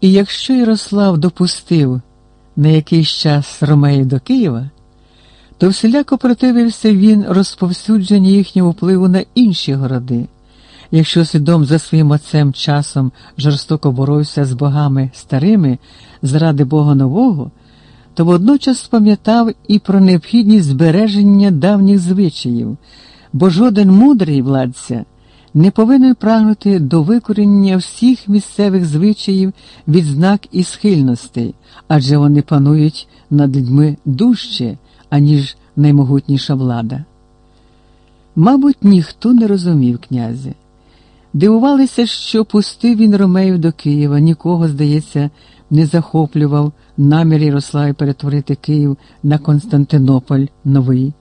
І якщо Ярослав допустив на якийсь час Ромеїв до Києва, то всіляко противився він розповсюдженню їхнього впливу на інші городи. Якщо свідом за своїм отцем часом жорстоко боровся з богами старими заради Бога нового, то водночас пам'ятав і про необхідність збереження давніх звичаїв, бо жоден мудрий владця не повинен прагнути до викорінення всіх місцевих звичаїв, відзнак і схильностей, адже вони панують над людьми дужче, аніж наймогутніша влада. Мабуть, ніхто не розумів князя. Дивувалися, що пустив він Ромеїв до Києва, нікого, здається, не захоплював намір Ярославі перетворити Київ на Константинополь новий.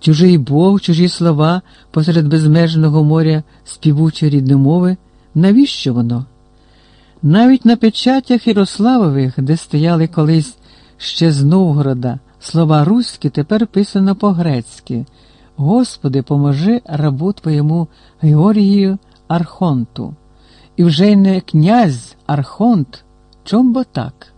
Чужий Бог, чужі слова посеред безмежного моря співучої рідної мови. Навіщо воно? Навіть на печатях Ярославових, де стояли колись ще з Новгорода, слова руські тепер писано по-грецьки. Господи, поможи рабу твоєму Георгію Архонту. І вже й не князь Архонт, чом бо так?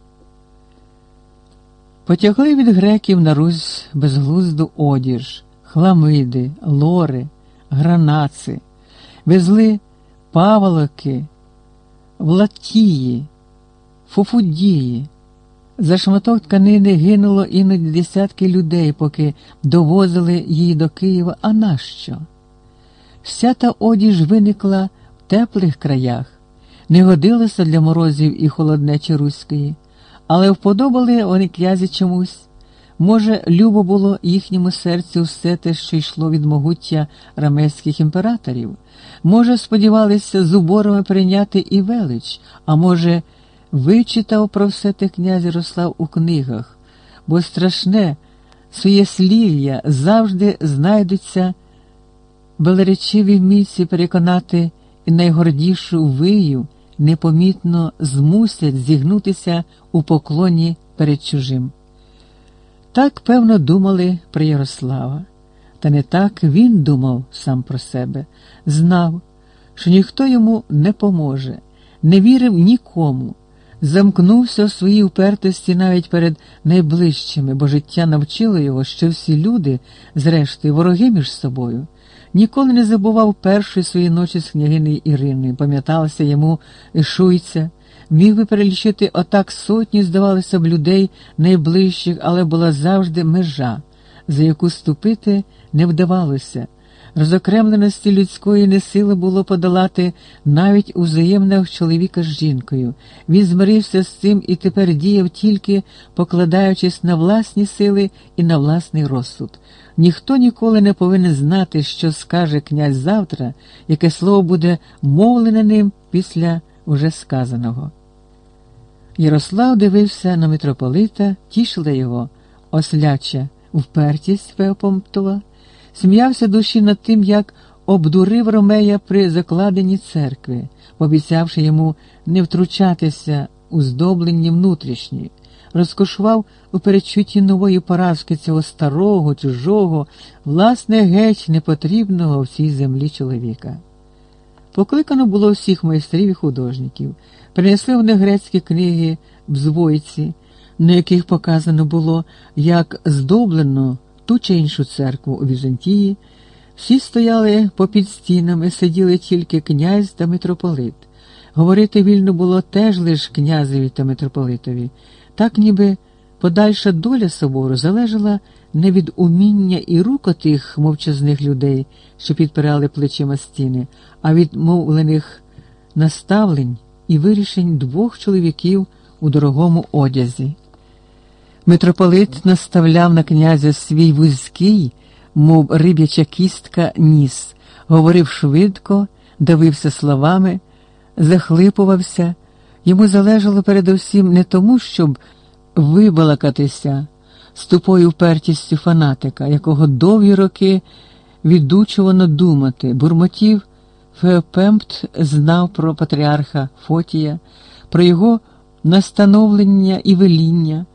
Потягли від греків на Русь безглузду одіж, хламиди, лори, гранаци, везли паволоки, влатії, фуфудії. За шматок тканини гинуло іноді десятки людей, поки довозили її до Києва. А нащо? Вся та одіж виникла в теплих краях, не годилася для морозів і холоднечі руської, але вподобали вони князі чомусь. Може, любо було їхньому серцю все те, що йшло від могуття рамейських імператорів, може, сподівалися з уборами прийняти і велич, а може, вичитав про все те князь Ярослав у книгах, бо страшне своє слів'я завжди знайдуться велеречиві місці переконати і найгордішу вию непомітно змусять зігнутися у поклоні перед чужим. Так, певно, думали про Ярослава, та не так він думав сам про себе, знав, що ніхто йому не поможе, не вірив нікому, замкнувся в своїй упертості навіть перед найближчими, бо життя навчило його, що всі люди, зрештою, вороги між собою. Ніколи не забував першої своєї ночі з княгинею Іриною, пам'яталася йому шуйця, міг би перелічити отак сотні, здавалося б, людей найближчих, але була завжди межа, за яку ступити не вдавалося. Розокремленості людської несили було подолати навіть у взаємнах чоловіка з жінкою. Він змирився з цим і тепер діяв тільки покладаючись на власні сили і на власний розсуд. Ніхто ніколи не повинен знати, що скаже князь завтра, яке слово буде мовлене ним після уже сказаного. Ярослав дивився на митрополита, тішила його. Осляча впертість Феопомптова, сміявся душі над тим, як обдурив Ромея при закладенні церкви, обіцявши йому не втручатися у здобленні внутрішні, розкошував у передчутті нової поразки цього старого, чужого, власне, геть непотрібного в цій землі чоловіка. Покликано було всіх майстрів і художників, принесли вони грецькі книги в збойці, на яких показано було, як здоблено ту чи іншу церкву у Візантії. Всі стояли попід стінами, сиділи тільки князь та митрополит. Говорити вільно було теж лиш князеві та митрополитові, так ніби подальша доля собору залежала не від уміння і рук отих мовчазних людей, що підпирали плечима стіни, а від мовлених наставлень і вирішень двох чоловіків у дорогому одязі. Митрополит наставляв на князя свій вузький, мов риб'яча кістка, ніс, говорив швидко, давився словами, захлипувався. Йому залежало передусім не тому, щоб вибалакатися з тупою впертістю фанатика, якого довгі роки відучувано думати, бурмотів Феопемпт знав про патріарха Фотія, про його настановлення і веління.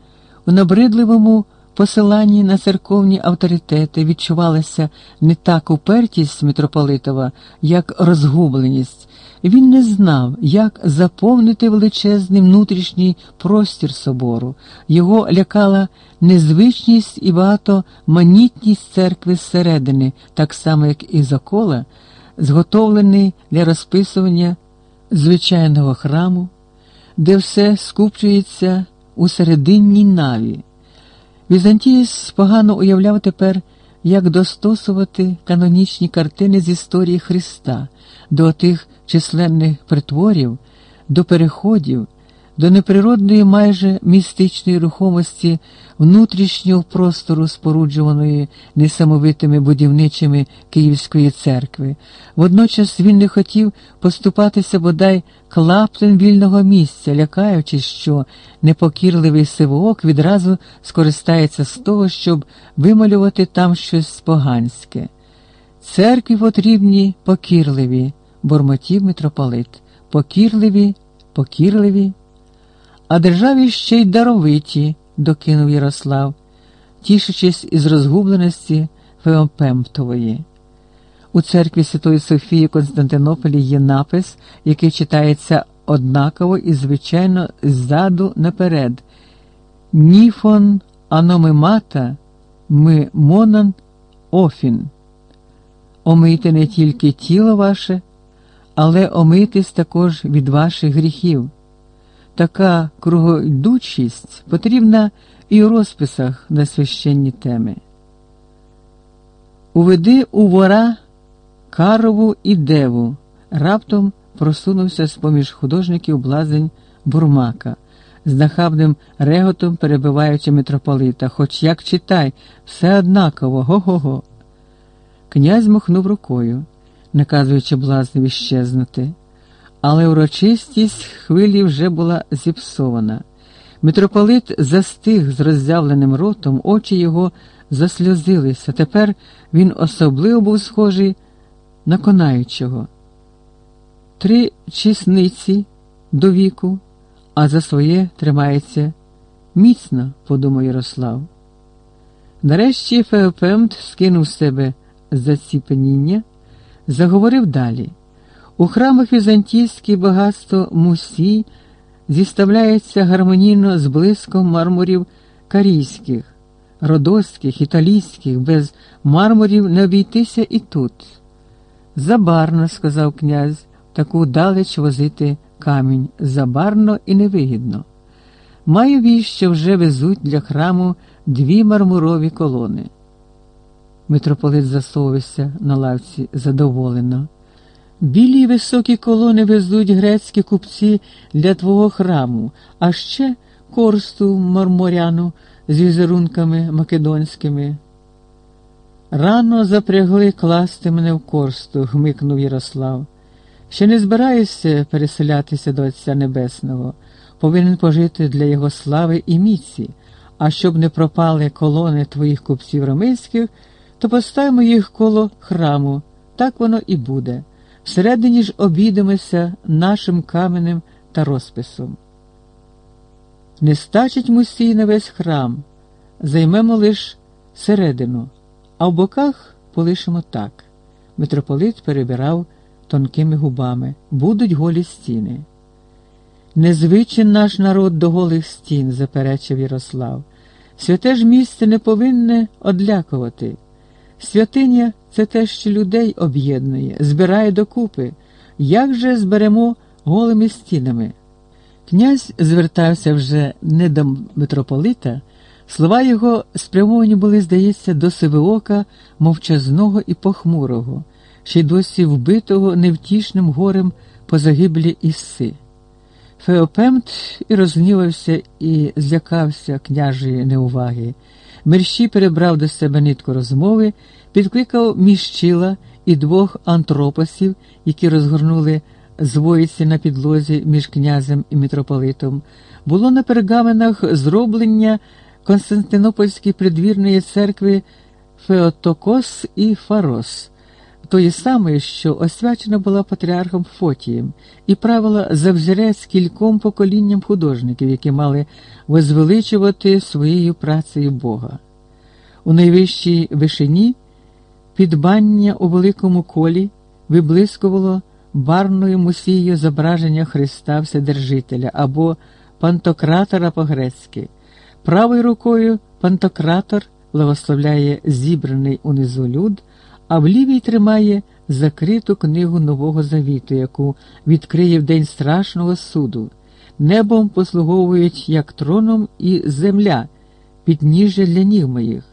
У набридливому посиланні на церковні авторитети відчувалася не так упертість митрополитова, як розгубленість. Він не знав, як заповнити величезний внутрішній простір собору. Його лякала незвичність і багатоманітність церкви зсередини, так само, як і закола, зготовлений для розписування звичайного храму, де все скупчується у серединній наві. Візантієць погано уявляв тепер, як достосувати канонічні картини з історії Христа до тих численних притворів, до переходів, до неприродної майже містичної рухомості внутрішнього простору, споруджуваної несамовитими будівничими Київської церкви. Водночас він не хотів поступатися бодай клаптем вільного місця, лякаючись, що непокірливий сивоок відразу скористається з того, щоб вималювати там щось поганське. Церкві потрібні покірливі, бурмотів митрополит, покірливі, покірливі, а державі ще й даровиті, докинув Ярослав, тішачись із розгубленості Феопемптової. У церкві Святої Софії Константинополі є напис, який читається однаково і, звичайно, ззаду наперед. Ніфон аномимата ми монан офін. Омийте не тільки тіло ваше, але омитись також від ваших гріхів. Така кругойдучість потрібна і у розписах на священні теми. Уведи у вора Карову і Деву раптом просунувся з поміж художників блазень бурмака, з нахабним реготом перебиваючи митрополита, хоч як читай, все однаково, го-го-го. Князь махнув рукою, наказуючи блазневі щезнути, але урочистість хвилі вже була зіпсована. Митрополит застиг з роззявленим ротом, очі його засльозилися. Тепер він особливо був схожий на конаючого. Три чесниці до віку, а за своє тримається міцно, подумав Ярослав. Нарешті Феопемт скинув з себе заціпеніння, заговорив далі. У храмах візантійське багатство мусій зіставляється гармонійно з блиском мармурів карійських, родоських, італійських, без мармурів не обійтися і тут. Забарно, сказав князь, таку далеч возити камінь, забарно і невигідно. Маю вість, що вже везуть для храму дві мармурові колони. Митрополит засовувався на лавці задоволено. Білі високі колони везуть грецькі купці для твого храму, а ще корсту марморяну з візерунками македонськими. Рано запрягли класти мене в корсту, гмикнув Ярослав. Ще не збираюся переселятися до Отця Небесного, повинен пожити для його слави і міці, а щоб не пропали колони твоїх купців ромейських, то поставимо їх коло храму, так воно і буде. Всередині ж обійдемося нашим каменем та розписом. Не стачить мусій на весь храм, займемо лиш середину, а в боках полишимо так. Митрополит перебирав тонкими губами, будуть голі стіни. Незвичен наш народ до голих стін, заперечив Ярослав. Святе ж місце не повинне одлякувати. Святиня це те, що людей об'єднує, збирає докупи. Як же зберемо голими стінами? Князь звертався вже не до митрополита, слова його спрямовані були, здається, до Сивиока, мовчазного і похмурого, ще й досі вбитого невтішним горем по загиблі Ісси. Феопемт і розгнівався і злякався княжої неуваги. Мерщій перебрав до себе нитку розмови, підкликав міщила і двох антропосів, які розгорнули звоїці на підлозі між князем і митрополитом. Було на пергаменах зроблення Константинопольської придвірної церкви Феотокос і Фарос тої самої, що освячена була патріархом Фотієм, і правила за взірець кільком поколінням художників, які мали возвеличувати своєю працею Бога. У найвищій вишині підбання у великому колі виблискувало барною мусією зображення Христа Вседержителя або пантократора по-грецьки. Правою рукою пантократор благословляє зібраний унизу люд, а в лівій тримає закриту книгу Нового Завіту, яку відкриє в день страшного суду. Небом послуговують як троном і земля, підніжжя для ніг моїх.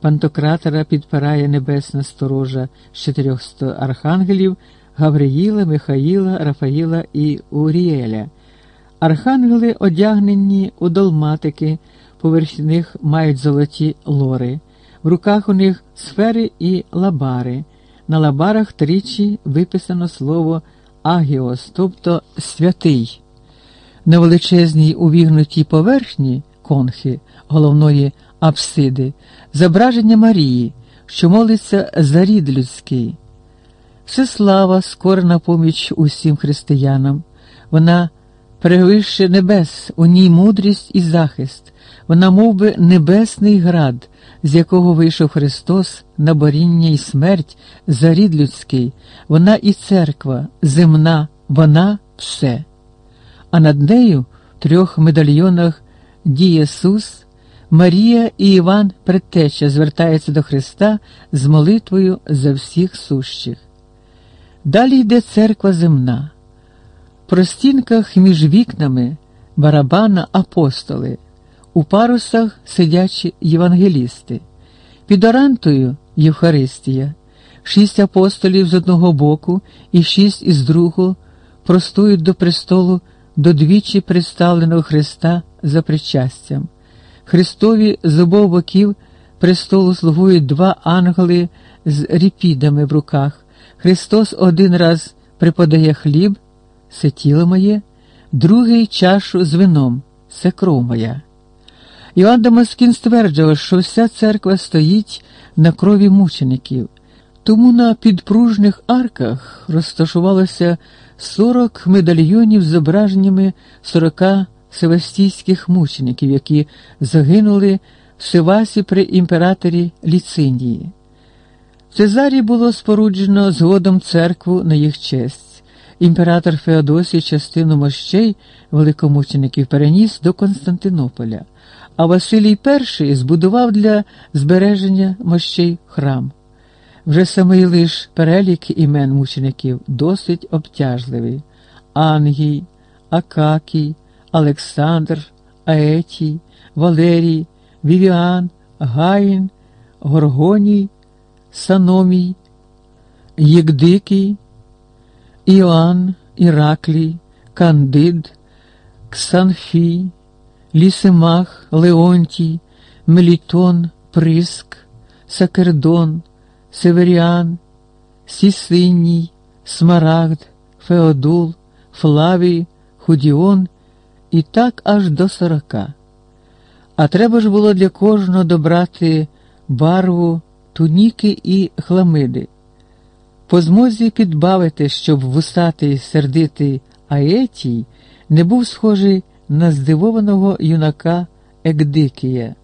Пантократора підпирає небесна сторожа з чотирьохсто архангелів Гавриїла, Михаїла, Рафаїла і Уріеля. Архангели одягнені у долматики, поверх них мають золоті лори, в руках у них сфери і лабари. На лабарах тричі виписано слово агіос, тобто святий. На величезній увігнутій поверхні конхи головної апсиди, зображення Марії, що молиться за рід людський. Всеслава скоро на поміч усім християнам. Вона перевище небес, у ній мудрість і захист, вона мов би, небесний град, з якого вийшов Христос на боріння і смерть за рід людський, вона і церква, земна, вона все. А над нею в трьох медальйонах Дієсус, Марія і Іван Предтеча звертаються до Христа з молитвою за всіх сущих. Далі йде церква земна. Про стінках між вікнами барабана апостоли, у парусах сидячі євангелісти, під орантою Євхаристія, шість апостолів з одного боку і шість із другого простують до престолу до двічі представленого Христа за причастям. Христові з обох боків престолу слугують два ангели з ріпідами в руках. Христос один раз приподає хліб, це тіло моє, другий чашу з вином, це кров моя. Іоанн Дамаскін стверджував, що вся церква стоїть на крові мучеників, тому на підпружних арках розташувалося 40 медальйонів з зображеннями 40 севастійських мучеників, які загинули в Севасі при імператорі Ліцинії. В Цезарі було споруджено згодом церкву на їх честь. Імператор Феодосій частину мощей великомучеників переніс до Константинополя, а Василій І збудував для збереження мощей храм. Вже самий лиш перелік імен мучеників досить обтяжливий: Ангій, Акакій, Олександр, Аетій, Валерій, Вівіан, Гаїн, Горгоній. Саномій, Єгдикий, Іоанн, Іраклій, Кандид, Ксанфій, Лісимах, Леонтій, Мелітон, Приск, Сакердон, Северіан, Сісинній, Смарагд, Феодул, Флавій, Худіон і так аж до сорока. А треба ж було для кожного добрати барву туніки і хламиди. По змозі підбавити, щоб вусатий сердитий Аетій не був схожий на здивованого юнака Егдикія,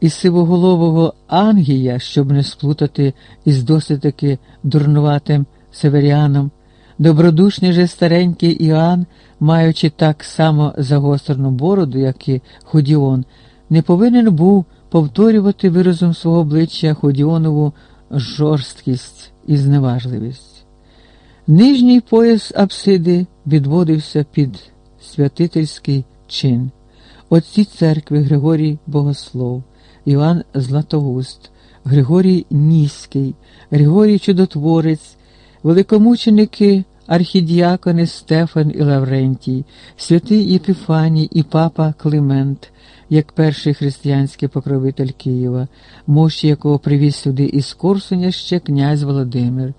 і сивоголового Ангія, щоб не сплутати із досить таки дурнуватим северіаном, добродушний же старенький Іоанн, маючи так само загострену бороду, як і Ходіон, не повинен був повторювати виразом свого обличчя Ходіонову жорсткість і зневажливість. Нижній пояс апсиди відводився під святительський чин. Отці церкви Григорій Богослов, Іван Златоуст, Григорій Ніський, Григорій Чудотворець, великомученики архідіакони Стефан і Лаврентій, святий Єпіфаній і папа Климент, як перший християнський покровитель Києва, мощі якого привіз сюди із Корсуня ще князь Володимир,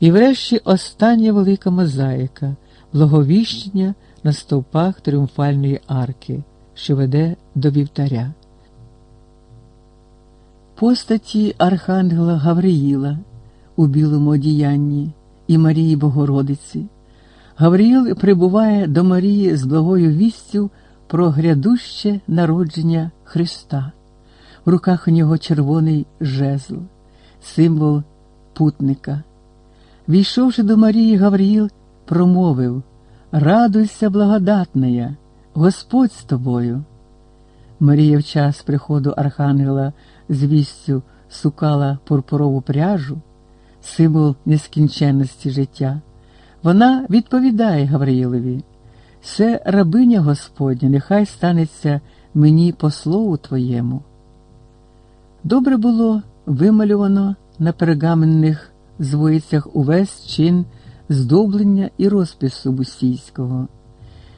і врешті остання велика мозаїка, благовіщення на стовпах тріумфальної арки, що веде до вівтаря. Постаті Архангела Гавриїла у білому одіянні і Марії Богородиці. Гавриїл прибуває до Марії з благою вістю про грядуще народження Христа. В руках у нього червоний жезл, символ путника. Війшовши до Марії, Гавріл промовив Радуйся, благодатная, Господь з тобою. Марія в час приходу Архангела з вістю сукала пурпурову пряжу, символ нескінченності життя. Вона відповідає Гавриїлові, це рабиня Господня, нехай станеться мені по слову твоєму. Добре було вималювано на пергаменних звоїцях увесь чин здоблення і розпису бусійського,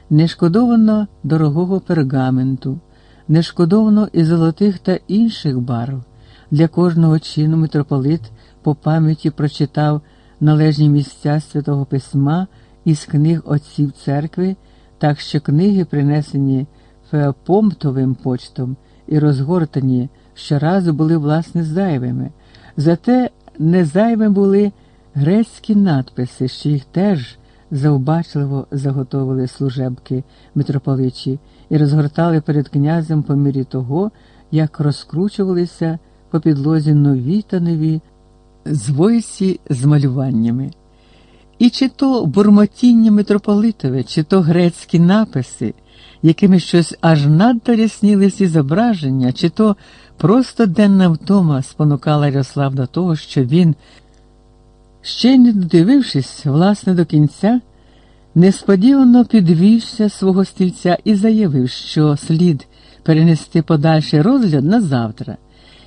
не шкодовано дорогого пергаменту, не шкодовано і золотих та інших барв. Для кожного чину митрополит по пам'яті прочитав належні місця святого письма із книг отців церкви, так що книги, принесені Феопомптовим почтом і розгортані щоразу були власне зайвими. Зате не зайвими були грецькі надписи, що їх теж завбачливо заготовили служебки митрополичі і розгортали перед князем по мірі того, як розкручувалися по підлозі нові та нові звойці з малюваннями. І чи то бурмотіння митрополитове, чи то грецькі написи, якими щось аж надто рясніли всі зображення, чи то просто денна втома спонукала Ярослав до того, що він, ще не додивившись, власне, до кінця, несподівано підвівся свого стільця і заявив, що слід перенести подальший розгляд на завтра,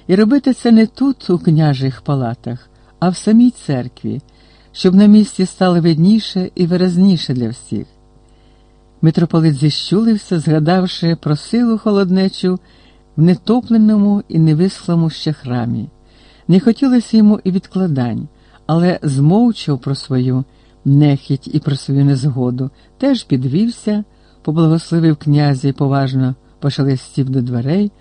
і робити це не тут, у княжих палатах, а в самій церкві, щоб на місці стало видніше і виразніше для всіх. Митрополит зіщулився, згадавши про силу холоднечу в нетопленому і невисхлому ще храмі. Не хотілося йому і відкладань, але змовчав про свою нехіть і про свою незгоду, теж підвівся, поблагословив князя і поважно пошелестів до дверей,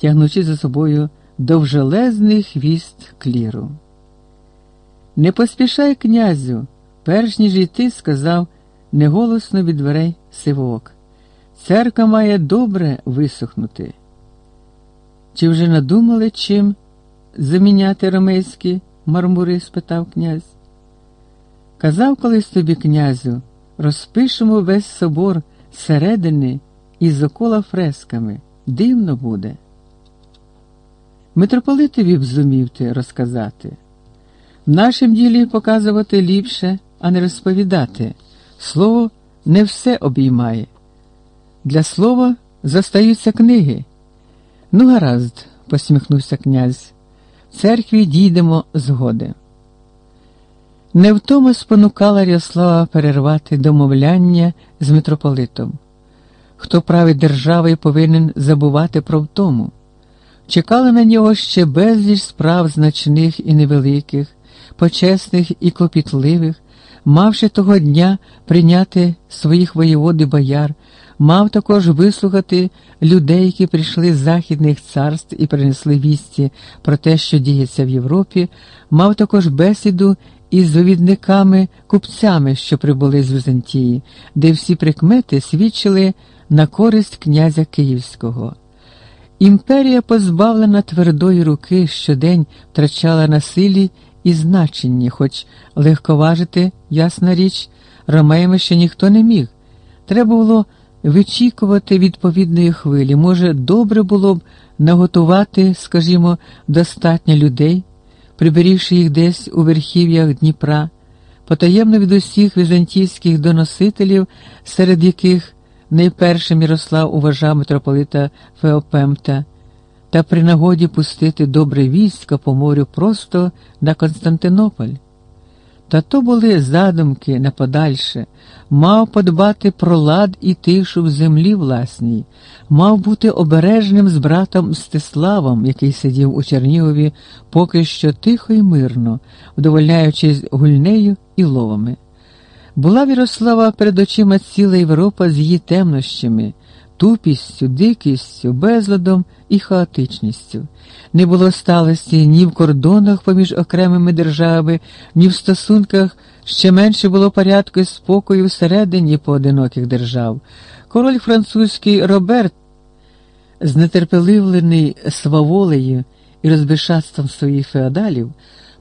тягнучи за собою довжелезний хвіст кліру. Не поспішай, князю, перш ніж йти, сказав неголосно від дверей сивок. Церква має добре висохнути. Чи вже надумали чим заміняти ромейські мармури? спитав князь. Казав колись тобі, князю, розпишемо весь собор середини із окола фресками. Дивно буде. Митрополитові б зумів ти розказати. В нашім ділі показувати ліпше, а не розповідати. Слово не все обіймає. Для слова зостаються книги. Ну, гаразд, посміхнувся князь, церкві дійдемо згоди. Невтома спонукала Ряслава перервати домовляння з митрополитом. Хто править держави повинен забувати про втому. Чекали на нього ще безліч справ значних і невеликих, почесних і клопітливих, мавши того дня прийняти своїх воєвод і бояр, мав також вислухати людей, які прийшли з західних царств і принесли вісті про те, що діється в Європі, мав також бесіду із завідниками, купцями, що прибули з Візантії, де всі прикмети свідчили на користь князя Київського. Імперія, позбавлена твердої руки, щодень втрачала на силі і значенні, хоч легковажити, ясна річ, ромеями ще ніхто не міг. Треба було вичікувати відповідної хвилі. Може, добре було б наготувати, скажімо, достатньо людей, приберігши їх десь у верхів'ях Дніпра, потаємно від усіх візантійських доносителів, серед яких найпершим Ярослав уважав митрополита Феопемта та при нагоді пустити добре військо по морю просто на Константинополь. Та то були задумки на подальше, мав подбати про лад і тишу в землі власній, мав бути обережним з братом Мстиславом, який сидів у Чернігові поки що тихо і мирно, вдовольняючись гульнею і ловами. Була Вірослава перед очима ціла Європа з її темнощами, тупістю, дикістю, безладом і хаотичністю. Не було сталості ні в кордонах поміж окремими державами, ні в стосунках ще менше було порядку і спокою всередині поодиноких держав. Король французький Роберт, знетерпеливлений сваволею і розбишатством своїх феодалів,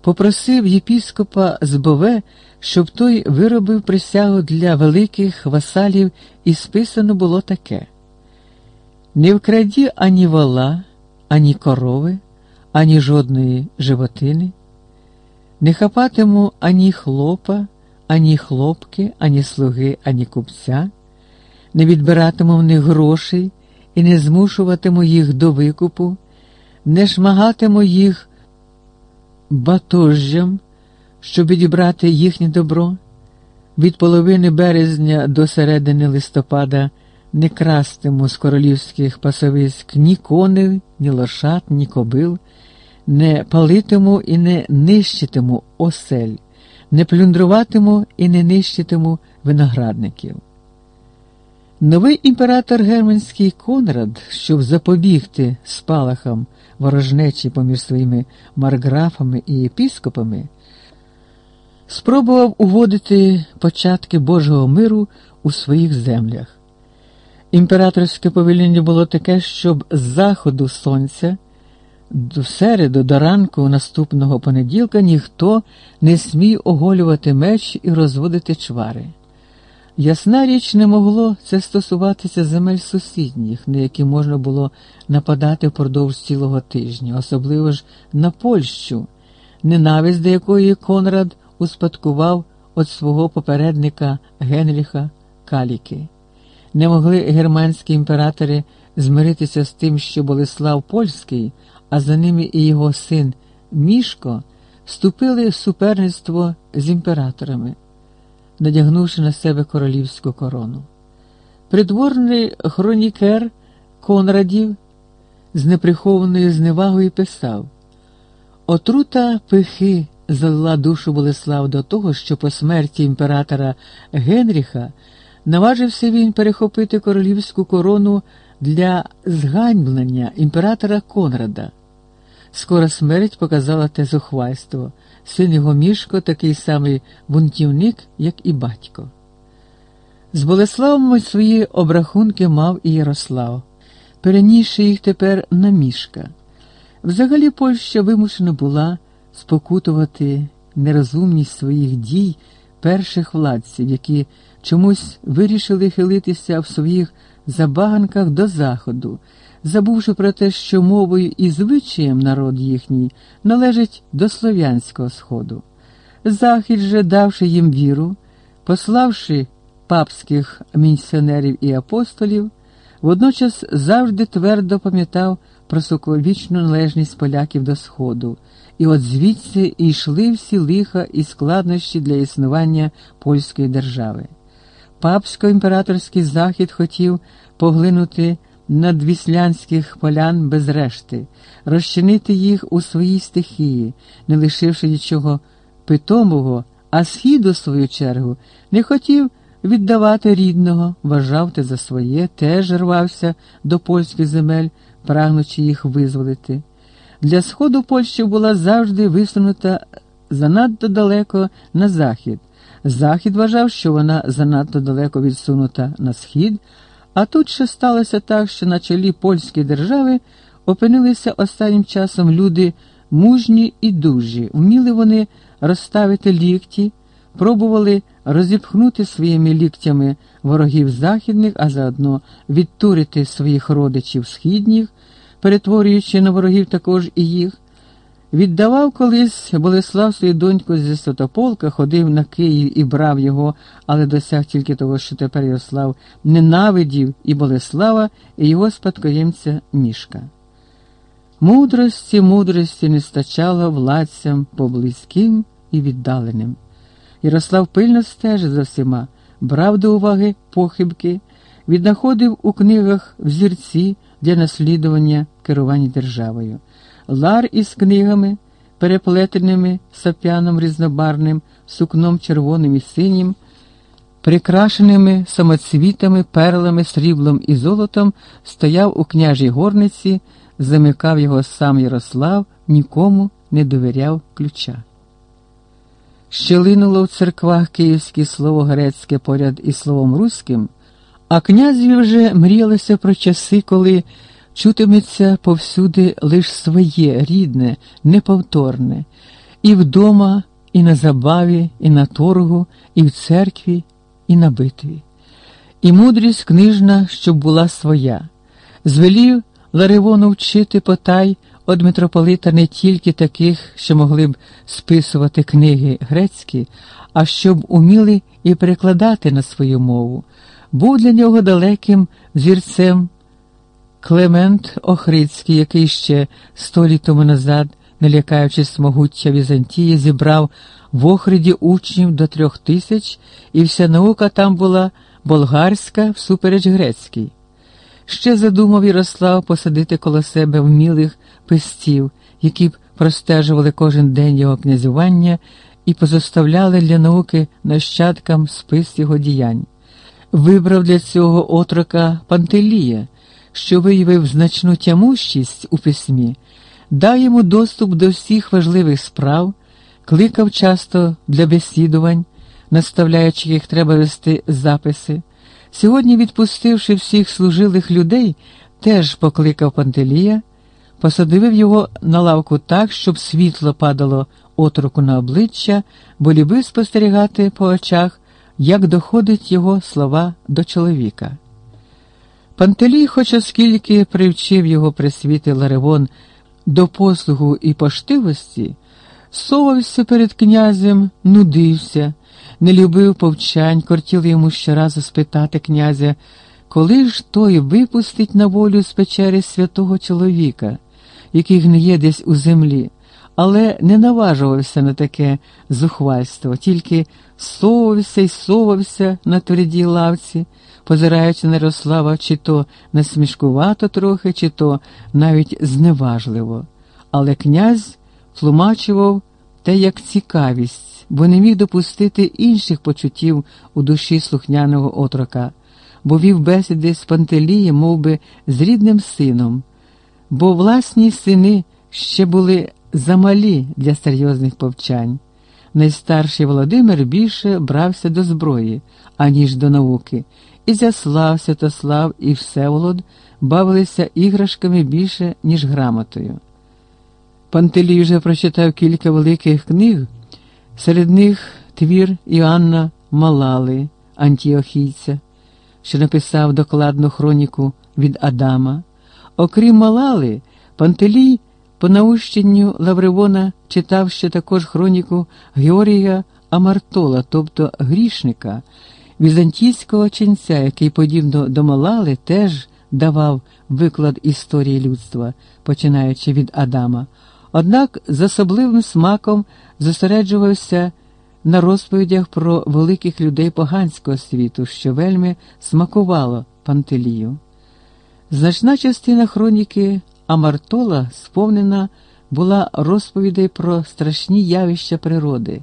попросив єпіскопа Збове, щоб той виробив присягу для великих васалів, і списано було таке: не вкраді ані вола, ані корови, ані жодної животини, не хапатиму ані хлопа, ані хлопки, ані слуги, ані купця, не відбиратиму в них грошей і не змушуватиму їх до викупу, не шмагатиму їх батожжям, щоб відібрати їхнє добро, від половини березня до середини листопада не крастиму з королівських пасовиськ ні коней, ні лошад, ні кобил, не палитиму і не нищитиму осель, не плюндруватиму і не нищитиму виноградників. Новий імператор Германський Конрад, щоб запобігти спалахам ворожнечі поміж своїми марграфами і єпіскопами, спробував уводити початки Божого миру у своїх землях. Імператорське повеління було таке, щоб з заходу сонця до середу, до ранку наступного понеділка ніхто не смів оголювати меч і розводити чвари. Ясна річ не могло це стосуватися земель сусідніх, на які можна було нападати впродовж цілого тижня, особливо ж на Польщу, ненависть до якої Конрад успадкував від свого попередника Генріха Каліки. Не могли германські імператори змиритися з тим, що Болеслав Польський, а за ними і його син Мішко вступили в суперництво з імператорами надягнувши на себе королівську корону. Придворний хронікер Конрадів з неприхованою зневагою писав Отрута пихи залила душу Болеслав до того, що по смерті імператора Генріха наважився він перехопити королівську корону для зганьблення імператора Конрада. Скоро смерть показала те зухвайство. Син його мішко такий самий бунтівник, як і батько. З Болеславом свої обрахунки мав і Ярослав, перенісши їх тепер на мішка. Взагалі Польща вимушена була спокутувати нерозумність своїх дій перших владців, які чомусь вирішили хилитися в своїх забаганках до заходу забувши про те, що мовою і звичаєм народ їхній належить до слов'янського сходу. Захід же, давши їм віру, пославши папських місіонерів і апостолів, водночас завжди твердо пам'ятав про соковічну належність поляків до Сходу, і от звідси йшли всі лиха і складнощі для існування польської держави. Папсько-імператорський захід хотів поглинути надвіслянських полян без решти, розчинити їх у своїй стихії, не лишивши нічого питомого, а схід, у свою чергу, не хотів віддавати рідного, вважав те за своє, теж рвався до польських земель, прагнучи їх визволити. Для сходу Польща була завжди висунута занадто далеко на захід. Захід вважав, що вона занадто далеко відсунута на схід. А тут ще сталося так, що на чолі польської держави опинилися останнім часом люди мужні і дужі, вміли вони розставити лікті, пробували розіпхнути своїми ліктями ворогів західних, а заодно відтурити своїх родичів східніх, перетворюючи на ворогів також і їх. Віддавав колись Болеслав свою доньку зі Святополка, ходив на Київ і брав його, але досяг тільки того, що тепер Ярослав ненавидів і Болеслава, і його спадкоємця Мішка. Мудрості, мудрості не стачало владцям поблизьким і віддаленим. Ярослав пильно стежив за всіма, брав до уваги похибки, віднаходив у книгах взірці для наслідування керування державою лар із книгами, переплетеними сап'яном різнобарним, сукном червоним і синім, прикрашеними самоцвітами, перлами, сріблом і золотом, стояв у княжій горниці, замикав його сам Ярослав, нікому не довіряв ключа. Ще линуло в церквах київське слово грецьке поряд із словом руським, а князеві вже мріялося про часи, коли чутиметься повсюди лиш своє, рідне, неповторне, і вдома, і на забаві, і на торгу, і в церкві, і на битві. І мудрість книжна, щоб була своя, звелів Ларивону вчити потай од митрополита не тільки таких, що могли б списувати книги грецькі, а щоб уміли і перекладати на свою мову, був для нього далеким зірцем Клемент Охридський, який ще сто тому назад, не лякаючись могуття Візантії, зібрав в Охриді учнів до трьох тисяч, і вся наука там була болгарська всупереч грецькій. Ще задумав Ярослав посадити коло себе вмілих пестів, які б простежували кожен день його князювання і позоставляли для науки нащадкам спис його діянь. Вибрав для цього отрока Пантелія, що виявив значну тямущість у письмі, дав йому доступ до всіх важливих справ, кликав часто для бесідувань, наставляючи їх треба вести записи. Сьогодні, відпустивши всіх служилих людей, теж покликав Пантелія, посадив його на лавку так, щоб світло падало отроку на обличчя, бо любив спостерігати по очах, як доходить його слова до чоловіка. Пантелій, хоч оскільки привчив його присвіти Ларевон до послугу і поштивості, совався перед князем, нудився не любив повчань, кортіло йому щоразу спитати князя, коли ж той випустить на волю з печери святого чоловіка, який гниє десь у землі, але не наважувався на таке зухвальство, тільки совався й совався на твердій лавці, позираючи на Ярослава, чи то насмішкувато трохи, чи то навіть зневажливо. Але князь тлумачував те як цікавість бо не міг допустити інших почуттів у душі слухняного отрока, бо вів бесіди з Пантелієм, мов би, з рідним сином, бо власні сини ще були замалі для серйозних повчань. Найстарший Володимир більше брався до зброї, аніж до науки, і Зяслав, Святослав і Всеволод бавилися іграшками більше, ніж грамотою. Пантелій вже прочитав кілька великих книг. Серед них твір Іоанна Малали, антіохійця, що написав докладну хроніку від Адама. Окрім Малали, Пантелій по наущенню Лавревона читав ще також хроніку Георгія Амартола, тобто грішника, візантійського ченця, який, подібно до Малали, теж давав виклад історії людства, починаючи від Адама. Однак з особливим смаком зосереджувався на розповідях про великих людей поганського світу, що вельми смакувало Пантелію. Значна частина хроніки Амартола сповнена була розповідей про страшні явища природи,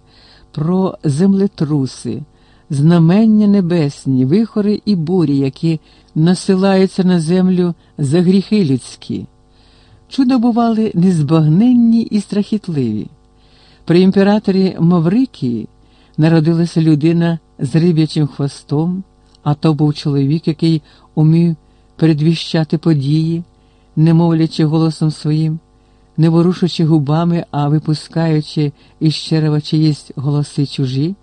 про землетруси, знамення небесні, вихори і бурі, які насилаються на землю за гріхи людські. Чудо бували незбагненні і страхітливі. При імператорі Маврикії народилася людина з риб'ячим хвостом, а то був чоловік, який умів передвіщати події, не мовлячи голосом своїм, не ворушучи губами, а випускаючи із черева чиїсь голоси чужі.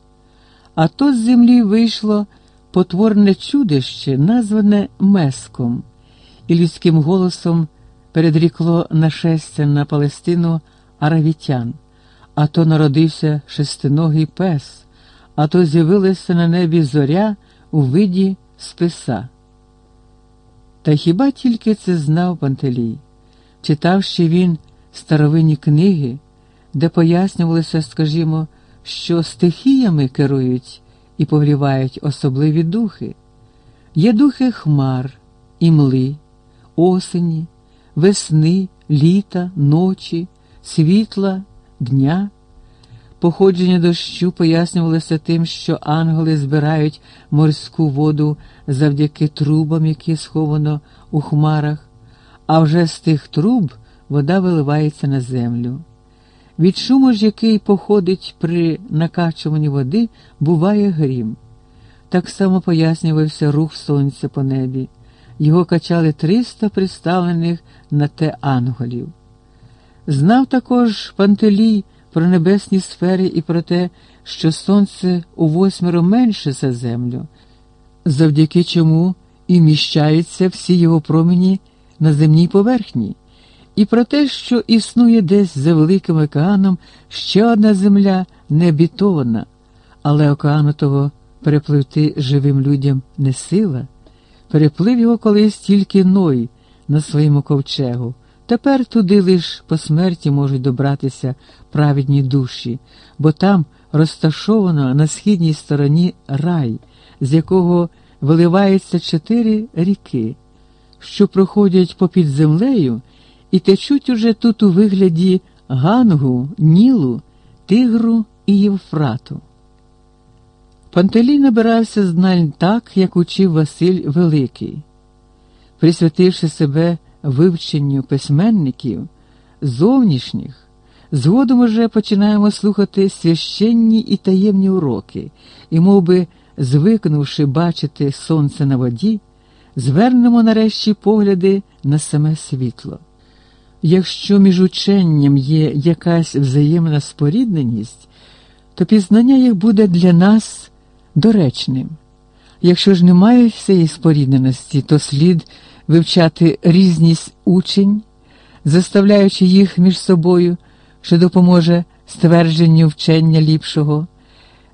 А то з землі вийшло потворне чудище, назване Меском, і людським голосом передрікло нашестя на Палестину аравітян, а то народився шестиногий пес, а то з'явилася на небі зоря у виді списа. Та хіба тільки це знав Пантелій? Читав ще він старовинні книги, де пояснювалося, скажімо, що стихіями керують і повлівають особливі духи. Є духи хмар, імли, осені весни, літа, ночі, світла, дня. Походження дощу пояснювалося тим, що ангели збирають морську воду завдяки трубам, які сховано у хмарах, а вже з тих труб вода виливається на землю. Від шуму ж, який походить при накачуванні води, буває грім. Так само пояснювався рух сонця по небі його качали 300 представлених на те анголів. Знав також Пантелій про небесні сфери і про те, що сонце у восьмеро менше за землю, завдяки чому і міщаються всі його промені на земній поверхні, і про те, що існує десь за великим океаном ще одна земля необітована, але океану того перепливти живим людям не сила. Переплив його колись тільки Ной на своєму ковчегу. Тепер туди лиш по смерті можуть добратися праведні душі, бо там розташовано на східній стороні рай, з якого виливаються чотири ріки, що проходять попід землею і течуть уже тут у вигляді Гангу, Нілу, Тигру і Євфрату. Пантелій набирався знань так, як учив Василь Великий, присвятивши себе вивченню письменників, зовнішніх, згодом уже починаємо слухати священні і таємні уроки, і, мов би, звикнувши бачити сонце на воді, звернемо нарешті погляди на саме світло. Якщо між ученням є якась взаємна спорідненість, то пізнання їх буде для нас доречним. Якщо ж немає всієї спорідненості, то слід вивчати різність учень, заставляючи їх між собою, що допоможе ствердженню вчення ліпшого,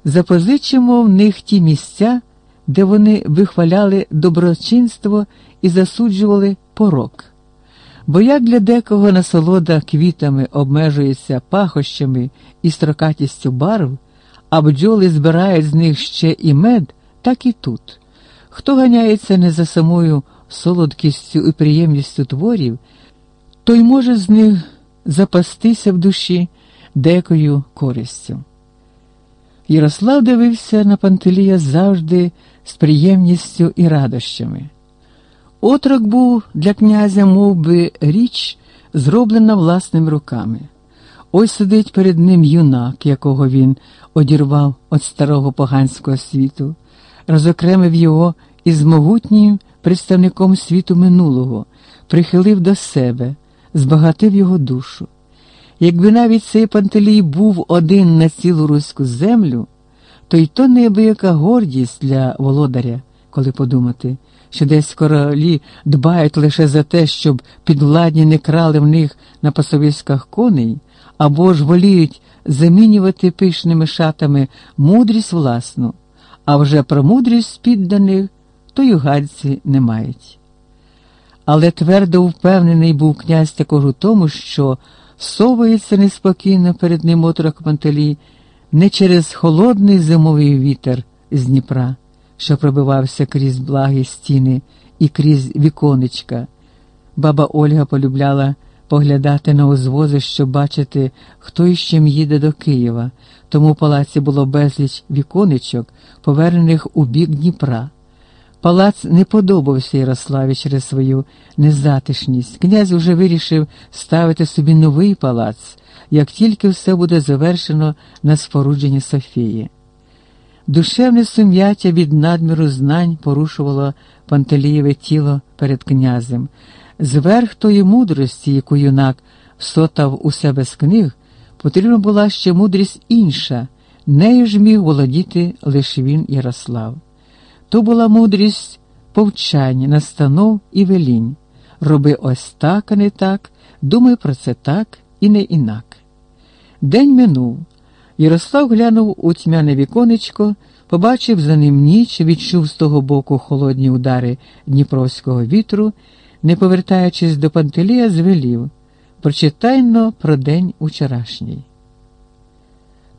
запозичимо в них ті місця, де вони вихваляли доброчинство і засуджували порок. Бо як для декого насолода квітами обмежується пахощами і строкатістю барв, а бджоли збирають з них ще і мед, так і тут. Хто ганяється не за самою солодкістю і приємністю творів, той може з них запастися в душі декою користю. Ярослав дивився на Пантелія завжди з приємністю і радощами. Отрок був для князя мов би, річ, зроблена власними руками. Ось сидить перед ним юнак, якого він одірвав від старого поганського світу, розокремив його із могутнім представником світу минулого, прихилив до себе, збагатив його душу. Якби навіть цей Пантелій був один на цілу руську землю, то й то неабияка гордість для володаря, коли подумати, що десь королі дбають лише за те, щоб підвладні не крали в них на пасовиськах коней, або ж воліють замінювати пишними шатами мудрість власну, а вже про мудрість підданих то й гадці не мають. Але твердо впевнений був князь також у тому, що совується неспокійно перед ним отрок Мантелі не через холодний зимовий вітер з Дніпра, що пробивався крізь благі стіни і крізь віконечка. Баба Ольга полюбляла поглядати на узвози, щоб бачити, хто іще їде до Києва, тому в палаці було безліч віконечок, повернених у бік Дніпра. Палац не подобався Ярославі через свою незатишність. Князь уже вирішив ставити собі новий палац, як тільки все буде завершено на спорудженні Софії. Душевне сум'яття від надміру знань порушувало Пантелієве тіло перед князем. Зверх тої мудрості, яку юнак всотав у себе з книг, потрібна була ще мудрість інша, нею ж міг володіти лише він Ярослав. То була мудрість повчань, настанов і велінь. Роби ось так, а не так, думай про це так і не інак. День минув. Ярослав глянув у тьмяне віконечко, побачив за ним ніч, відчув з того боку холодні удари дніпровського вітру, не повертаючись до Пантелія, звелів прочитайно про день учорашній.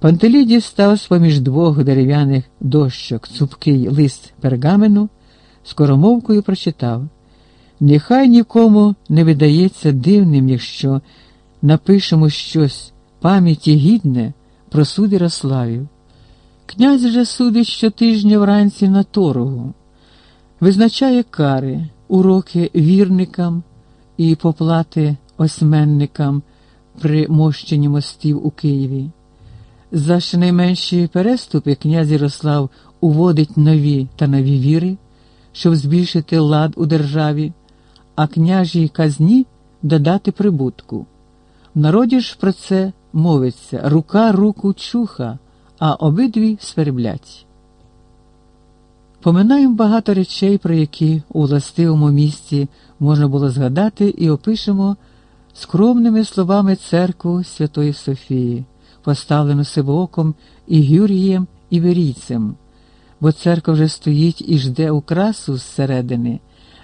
Пантелій дістав з поміж двох дерев'яних дощок цупкий лист пергамену, скоромовкою прочитав Нехай нікому не видається дивним, якщо напишемо щось пам'яті гідне про суд Ярославів. Князь же судить щотижня вранці на торгу, визначає кари, уроки вірникам і поплати осьменникам при мощенні мостів у Києві. За щонайменші переступи князь Ярослав уводить нові та нові віри, щоб збільшити лад у державі, а княжій казні додати прибутку. В народі ж про це мовиться рука руку чуха, а обидві сверблять. Поминаємо багато речей, про які у властивому місці можна було згадати, і опишемо скромними словами церкву Святої Софії, поставлену Сивооком і Юрієм і Верійцем, бо церква вже стоїть і жде украсу зсередини,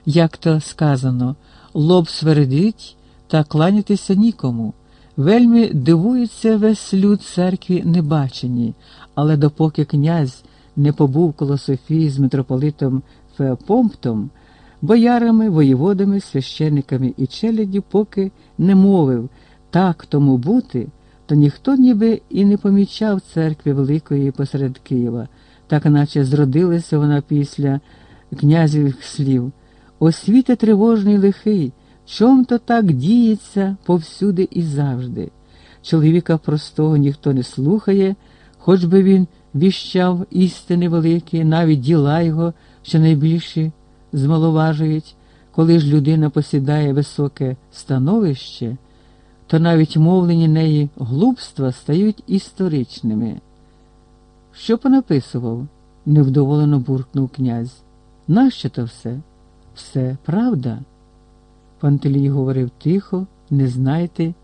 як то сказано, лоб свердить та кланятися нікому. Вельми дивується весь люд церкві небачені, але допоки князь не побув коло Софії з митрополитом Феопомптом, боярами, воєводами, священниками і челяддю, поки не мовив так тому бути, то ніхто ніби і не помічав церкви Великої посеред Києва, так наче зродилася вона після князівих слів. Освіта тривожний лихий, чом то так діється повсюди і завжди. Чоловіка простого ніхто не слухає, хоч би він віщав істини великі, навіть діла його, що найбільші змаловажують, коли ж людина посідає високе становище, то навіть мовлені неї глупства стають історичними. Що понаписував? невдоволено буркнув князь. Нащо то все? Все правда? Пантелій говорив тихо, не знайте,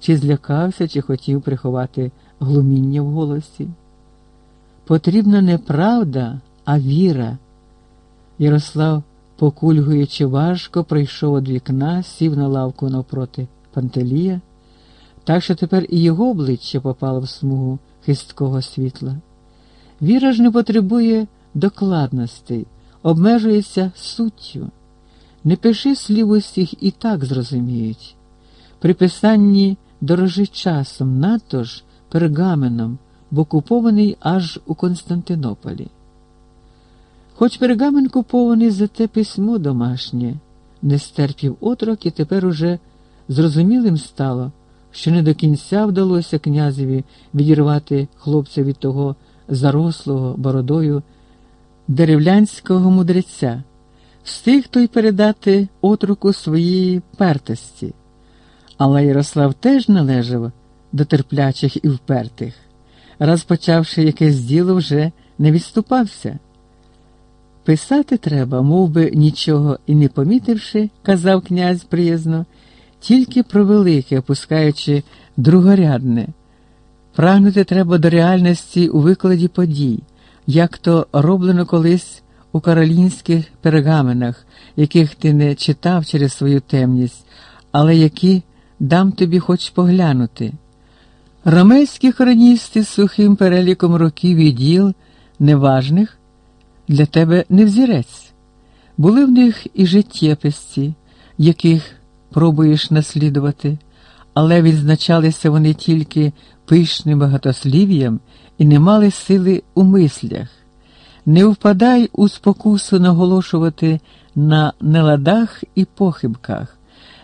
чи злякався, чи хотів приховати глуміння в голосі. Потрібна не правда, а віра. Ярослав, покульгуючи важко, прийшов від вікна, сів на лавку навпроти Пантелія, так що тепер і його обличчя попало в смугу хисткого світла. Віра ж не потребує докладностей, обмежується суттю. Не пиши слів усіх і так зрозуміють. При писанні дорожить часом, надто ж пергаменом, бо купований аж у Константинополі. Хоч пергамен купований за те письмо домашнє, не стерпів отрок і тепер уже зрозумілим стало, що не до кінця вдалося князеві відірвати хлопця від того зарослого бородою деревлянського мудреця, встиг той передати отруку своєї пертості. Але Ярослав теж належав до терплячих і впертих, раз почавши якесь діло, вже не відступався. Писати треба, мов би, нічого і не помітивши, казав князь приязно, тільки про велике, опускаючи другорядне. Прагнути треба до реальності у викладі подій, як то роблено колись у каролінських пергаменах, яких ти не читав через свою темність, але які дам тобі хоч поглянути. Ромейські хроністи з сухим переліком років і діл неважних для тебе не взірець. Були в них і життєписці, яких пробуєш наслідувати, але відзначалися вони тільки пишним багатослів'ям і не мали сили у мислях. Не впадай у спокусу наголошувати на неладах і похибках.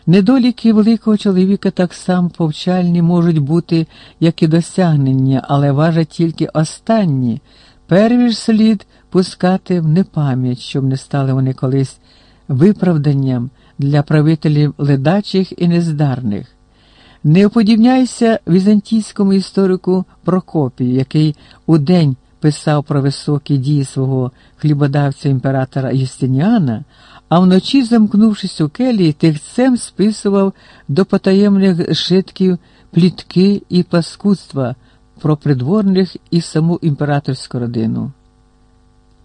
Недоліки великого чоловіка так само повчальні можуть бути, як і досягнення, але важать тільки останні. Перві ж слід пускати в непам'ять, щоб не стали вони колись виправданням для правителів ледачих і нездарних. Не уподібняйся візантійському історику Прокопію, який у день писав про високі дії свого хлібодавця імператора Юстиніана, а вночі, замкнувшись у келії, тихцем списував до потаємних шитків плітки і паскудства про придворних і саму імператорську родину.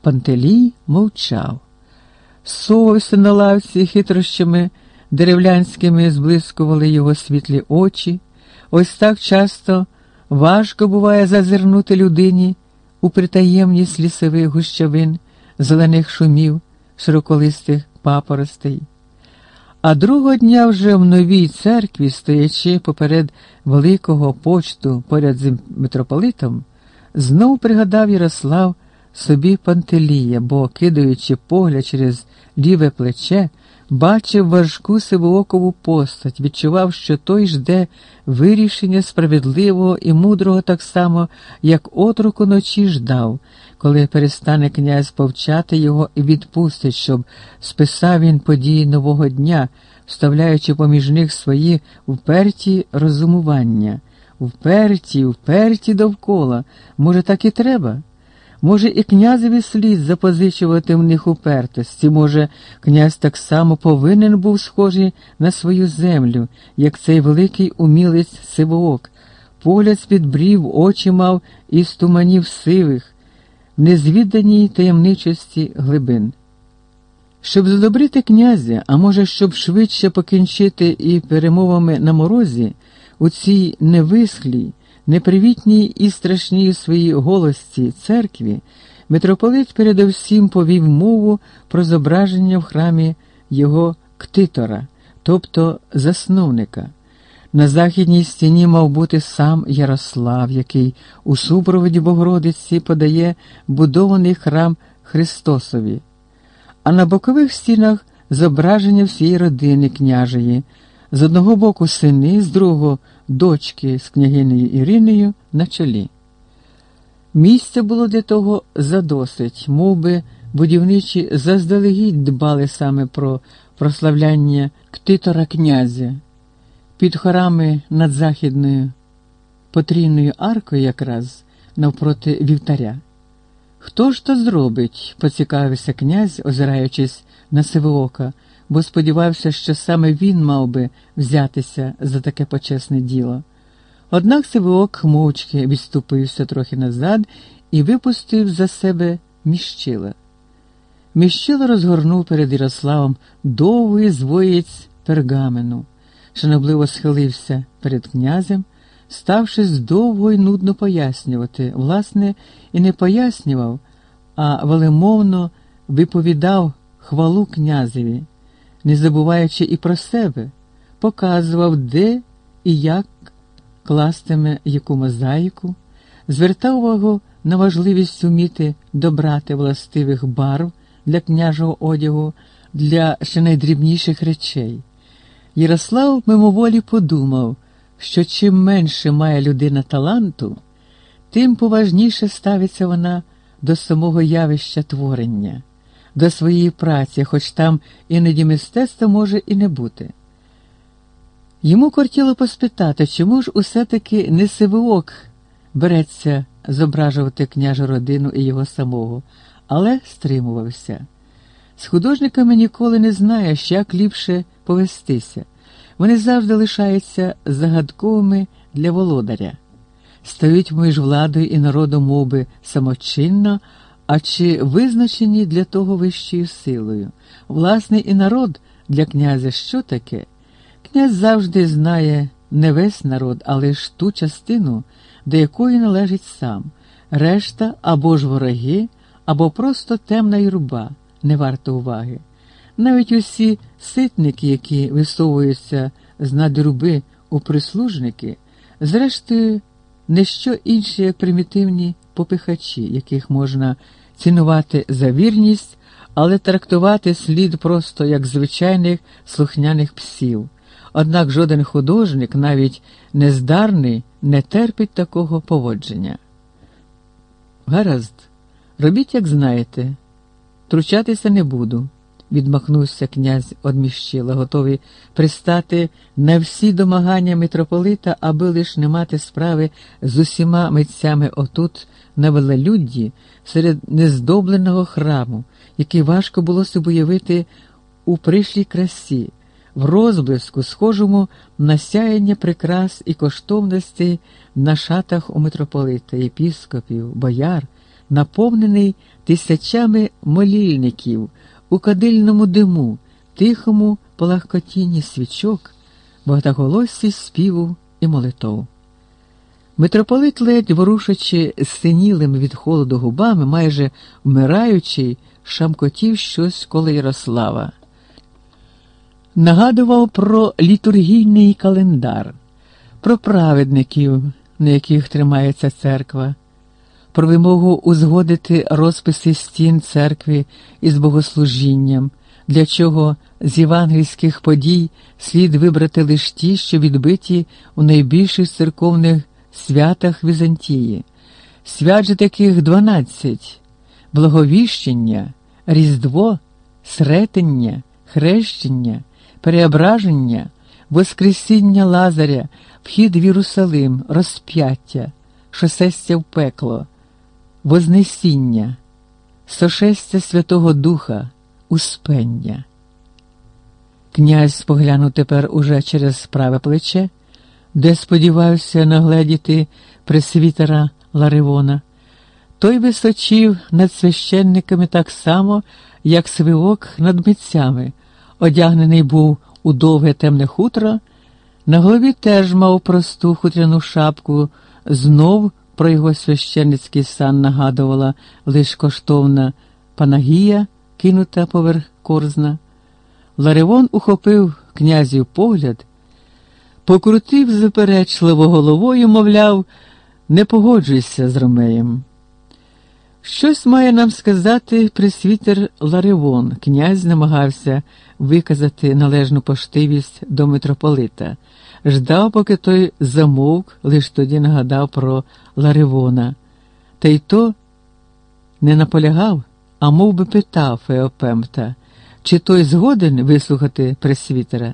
Пантелій мовчав, совався на лавці хитрощами деревлянськими зблискували його світлі очі. Ось так часто важко буває зазирнути людині у притаємність лісових гущавин, зелених шумів, широколистих папоростей. А другого дня вже в новій церкві, стоячи поперед великого почту поряд з митрополитом, знов пригадав Ярослав собі Пантелія, бо, кидаючи погляд через ліве плече, бачив важку сивоокову постать, відчував, що той жде вирішення справедливого і мудрого так само, як отрук уночі ждав, коли перестане князь повчати його і відпустить, щоб списав він події нового дня, вставляючи поміж них свої вперті розумування. вперті, вперті довкола. Може, так і треба? Може, і князеві слід запозичувати в них упертості, може, князь так само повинен був схожий на свою землю, як цей великий умілець сивоок, погляд з-під брів, очі мав і стуманів сивих, в незвіданій таємничості глибин. Щоб задобрити князя, а може, щоб швидше покінчити і перемовами на морозі, у цій невисхлій, непривітній і страшній своїй голості церкві, митрополит передовсім повів мову про зображення в храмі його ктитора, тобто засновника. На західній стіні мав бути сам Ярослав, який у супроводі Богородиці подає будований храм Христосові, а на бокових стінах зображення всієї родини княжої, з одного боку сини, з другого дочки з княгинею Іринею на чолі. Місця було для того задосить, мов би будівничі заздалегідь дбали саме про прославляння ктитора князя. Під хорами над західною потрійною аркою якраз навпроти вівтаря. Хто ж то зробить? поцікавився князь, озираючись на Сивоока, бо сподівався, що саме він мав би взятися за таке почесне діло. Однак Сивоок мовчки відступився трохи назад і випустив за себе міщила. Міщило розгорнув перед Ярославом довгий звоєць пергамену, шанобливо схилився перед князем, ставшись довго й нудно пояснювати, власне, і не пояснював, а велемовно виповідав хвалу князеві, не забуваючи і про себе, показував, де і як кластиме яку мозаїку, звертав увагу на важливість вміти добрати властивих барв для княжого одягу, для ще найдрібніших речей. Ярослав мимоволі подумав, що чим менше має людина таланту, тим поважніше ставиться вона до самого явища творення, до своєї праці, хоч там іноді мистецтво може і не бути. Йому кортіло поспитати, чому ж усе таки не Сивиок береться зображувати княжу родину і його самого, але стримувався. З художниками ніколи не знаєш, як ліпше повестися. Вони завжди лишаються загадковими для володаря, стають між владою і народом моби самочинно, а чи визначені для того вищою силою. Власний і народ для князя що таке? Князь завжди знає не весь народ, а лише ту частину, до якої належить сам, решта або ж вороги, або просто темна юрба, не варта уваги. Навіть усі ситники, які висовуються з надруби у прислужники, зрештою, не що інші, як примітивні попихачі, яких можна цінувати за вірність, але трактувати слід просто як звичайних слухняних псів. Однак жоден художник, навіть нездарний, не терпить такого поводження. Гаразд, робіть, як знаєте, тручатися не буду, відмахнувся князь одміщила, готовий пристати на всі домагання митрополита, аби лиш не мати справи з усіма митцями отут, на велелюдді, серед нездобленого храму, який важко було собі у пришлій красі в розблиску, схожому на сяяння прикрас і коштовностей на шатах у митрополита, єпіскопів, бояр, наповнений тисячами молільників у кадильному диму, тихому полагкотінні свічок, багатоголоссі співу і молитов. Митрополит, ледь ворушачи синілим від холоду губами, майже вмираючи, шамкотів щось коло Ярослава. Нагадував про літургійний календар, про праведників, на яких тримається церква, про вимогу узгодити розписи стін церкви із богослужінням, для чого з євангельських подій слід вибрати лише ті, що відбиті у найбільших церковних святах Візантії. Свят же таких дванадцять благовіщення, Різдво, Сретення, Хрещення переображення, Воскресіння Лазаря, вхід в Єрусалим, розп'яття, шосестя в пекло, Вознесіння, сошестя Святого Духа, успення. Князь поглянув тепер уже через праве плече, де сподівався нагледіти пресвітера Ларивона. Той височив над священниками так само, як свивок над митцями, одягнений був у довге темне хутро, на голові теж мав просту хутряну шапку, знов про його священницький сан нагадувала лиш коштовна панагія, кинута поверх корзна. Ларивон ухопив князів погляд, покрутив заперечливо головою, мовляв, не погоджуйся з Ромеєм. Щось має нам сказати присвітер Ларивон. Князь намагався виказати належну поштивість до митрополита, ждав, поки той замовк, лиш тоді нагадав про Ларивона. Та й то не наполягав, а мов би питав Феопемта, чи той згоден вислухати пресвітера.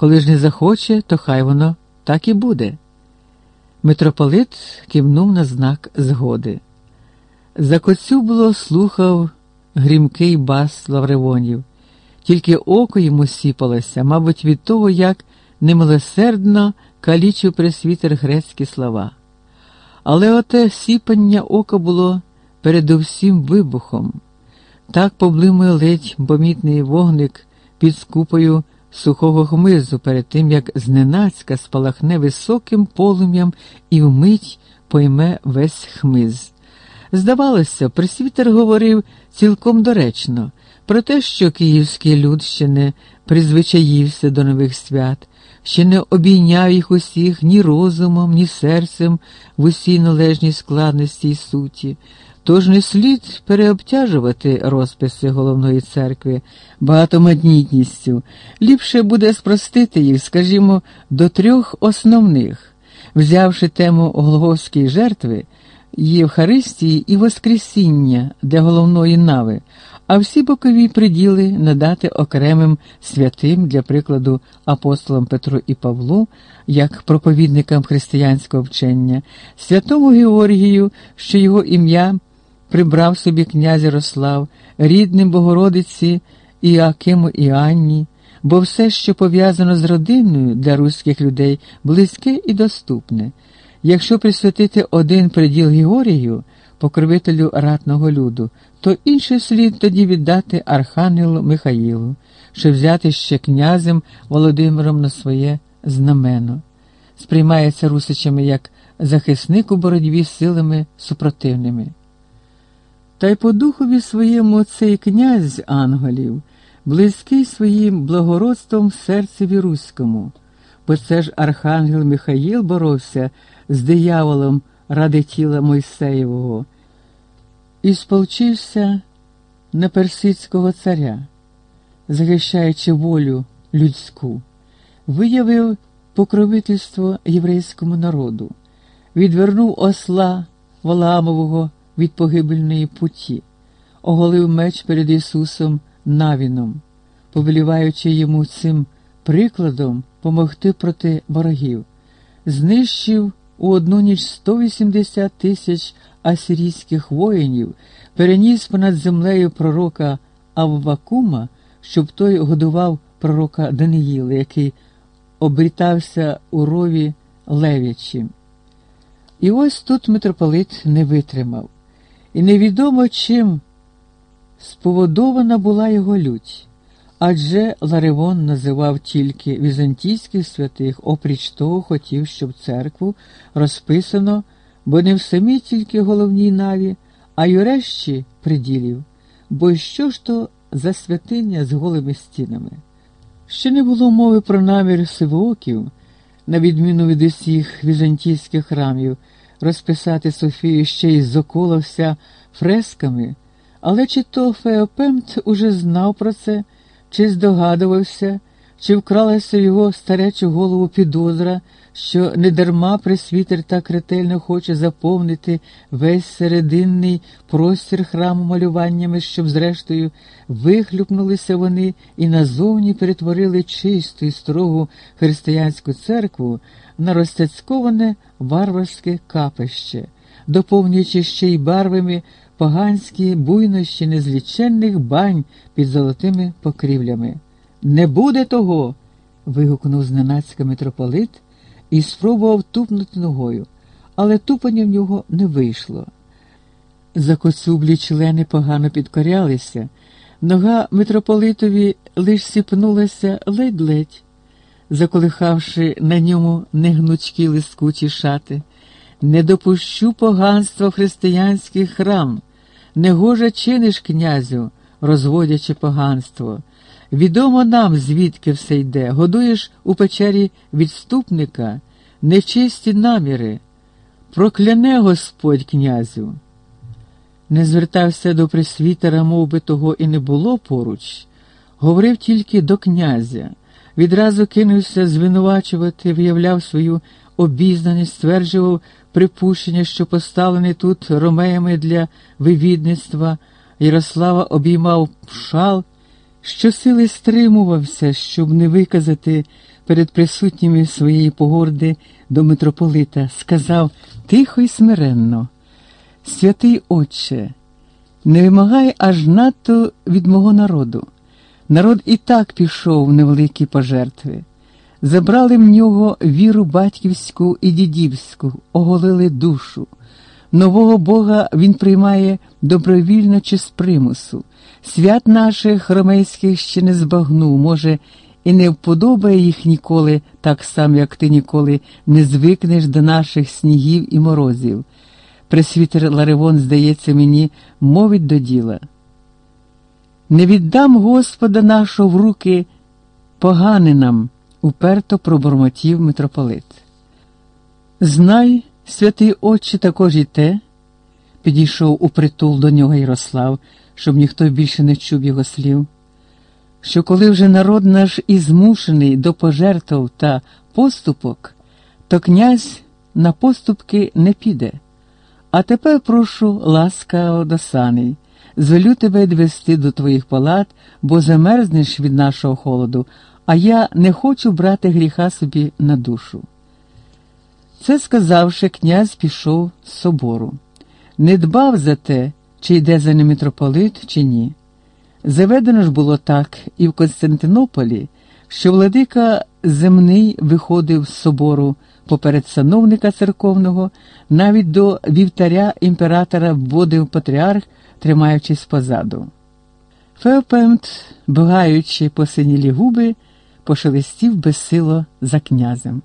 Коли ж не захоче, то хай воно так і буде. Митрополит кивнув на знак згоди. За коцюбло слухав грімкий бас Лавревонів, тільки око йому сіпалося, мабуть, від того, як немилосердно калічив пресвітер грецькі слова. Але оте сіпання ока було передовсім вибухом. Так поблимує ледь помітний вогник під скупою сухого хмизу перед тим, як зненацька спалахне високим полум'ям і вмить пойме весь хмиз. Здавалося, присвітер говорив цілком доречно про те, що київський люд ще не призвичаївся до нових свят, ще не обійняв їх усіх ні розумом, ні серцем в усій належній складності й суті. Тож не слід переобтяжувати розписи головної церкви багатоманітністю. Ліпше буде спростити їх, скажімо, до трьох основних, взявши тему Голговської жертви. Євхаристії і Воскресіння для головної нави, а всі бокові приділи надати окремим святим, для прикладу, апостолам Петру і Павлу, як проповідникам християнського вчення, святому Георгію, що його ім'я прибрав собі князь Ярослав, рідним Богородиці Іакиму і Анні, бо все, що пов'язано з родиною для руських людей, близьке і доступне. Якщо присвятити один приділ Георгію, покровителю ратного люду, то інший слід тоді віддати Архангелу Михаїлу, щоб взяти ще князем Володимиром на своє знамено. Сприймається русичами як захисник у боротьбі з силами супротивними. Та й по духові своєму цей князь анголів, близький своїм благородством серцеві руському, бо це ж Архангел Михаїл боровся з дияволом ради тіла Мойсеєвого. І сполчився на персидського царя, захищаючи волю людську, виявив покровительство єврейському народу, відвернув осла Валаамового від погибельної путі, оголив меч перед Ісусом Навіном, повеліваючи йому цим прикладом помогти проти ворогів, знищив у одну ніч 180 тисяч асирійських воїнів, переніс понад землею пророка Аввакума, щоб той годував пророка Даниїла, який обрітався у рові левячі. І ось тут митрополит не витримав, і невідомо чим споводована була його лють. Адже Ларивон називав тільки візантійських святих, опріч того, хотів, щоб церкву розписано, бо не в самій тільки головній наві, а й решті приділів. Бо що ж то за святиня з голими стінами? Ще не було мови про намір сивооків, на відміну від усіх візантійських храмів, розписати Софію ще й зоколився фресками, але чи то Феопемт уже знав про це? чи здогадувався, чи вкралася його старечу голову підозра, що недарма пресвітер так ретельно хоче заповнити весь серединний простір храму малюваннями, щоб, зрештою, вихлюпнулися вони і назовні перетворили чисту і строгу християнську церкву на розцяцьковане варварське капище, доповнюючи ще й барвами поганські буйнощі незліченних бань під золотими покрівлями. Не буде того. вигукнув зненацька митрополит і спробував тупнути ногою, але тупання в нього не вийшло. Закоцублі члени погано підкорялися, нога митрополитові лиш сіпнулася ледь-ледь, заколихавши на ньому негнучкі лискучі шати. Не допущу поганства в християнський храм, негоже чиниш князю, розводячи поганство. Відомо нам, звідки все йде, годуєш у печері відступника, нечисті наміри. Прокляне Господь князю. Не звертався до присвітера, мов би того і не було поруч, говорив тільки до князя, відразу кинувся звинувачувати, виявляв свою обізнаність, стверджував припущення, що поставлений тут ромеями для вивідництва, Ярослава обіймав шал щосили стримувався, щоб не виказати перед присутніми своєї погорди до митрополита, сказав тихо й смиренно, святий Отче, не вимагай аж надто від мого народу. Народ і так пішов невеликі пожертви. Забрали в нього віру батьківську і дідівську, оголили душу. Нового Бога він приймає добровільно чи з примусу. Свят наших ромейських ще не збагнув, може, і не вподобає їх ніколи, так само, як ти ніколи не звикнеш до наших снігів і морозів. Пресвітер Ларивон, здається мені, мовить до діла. Не віддам Господа нашого в руки поганинам, уперто пробормотів митрополит. Знай, святий Отче, також і те, підійшов у притул до нього Ярослав щоб ніхто більше не чув його слів, що коли вже народ наш і змушений до пожертв та поступок, то князь на поступки не піде. А тепер прошу, ласка, Одосаний, звелю тебе відвести до твоїх палат, бо замерзнеш від нашого холоду, а я не хочу брати гріха собі на душу. Це сказавши, князь пішов з собору. Не дбав за те, чи йде за ним митрополит, чи ні. Заведено ж було так і в Константинополі, що владика земний виходив з собору поперед сановника церковного, навіть до вівтаря імператора вводив патріарх, тримаючись позаду. Феопемт, бугаючи посинілі губи, пошелестів безсило за князем.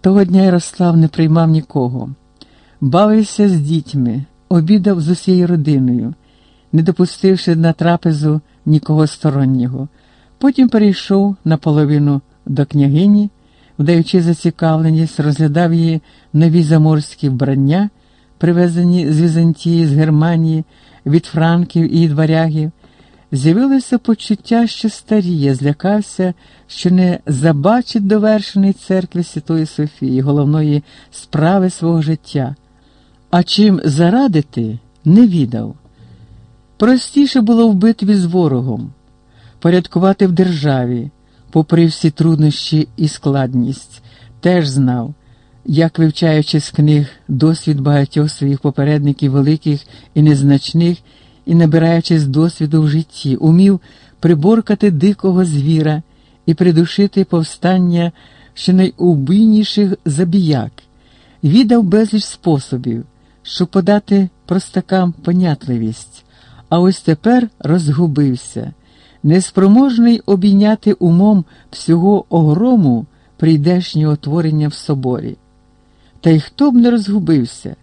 Того дня Ярослав не приймав нікого, бавився з дітьми обідав з усією родиною, не допустивши на трапезу нікого стороннього. Потім перейшов наполовину до княгині, вдаючи зацікавленість, розглядав її нові заморські вбрання, привезені з Візантії, з Германії, від франків і від варягів. З'явилося почуття, що старіє, злякався, що не забачить довершеної церкви Святої Софії, головної справи свого життя. А чим зарадити не відав. Простіше було в битві з ворогом, порядкувати в державі, попри всі труднощі і складність, теж знав, як вивчаючи з книг досвід багатьох своїх попередників великих і незначних, і набираючись досвіду в житті, умів приборкати дикого звіра і придушити повстання ще найубійніших забіяк, віддав безліч способів щоб подати простакам понятливість, а ось тепер розгубився, неспроможний обійняти умом всього огрому прийдешнього творення в соборі. Та й хто б не розгубився?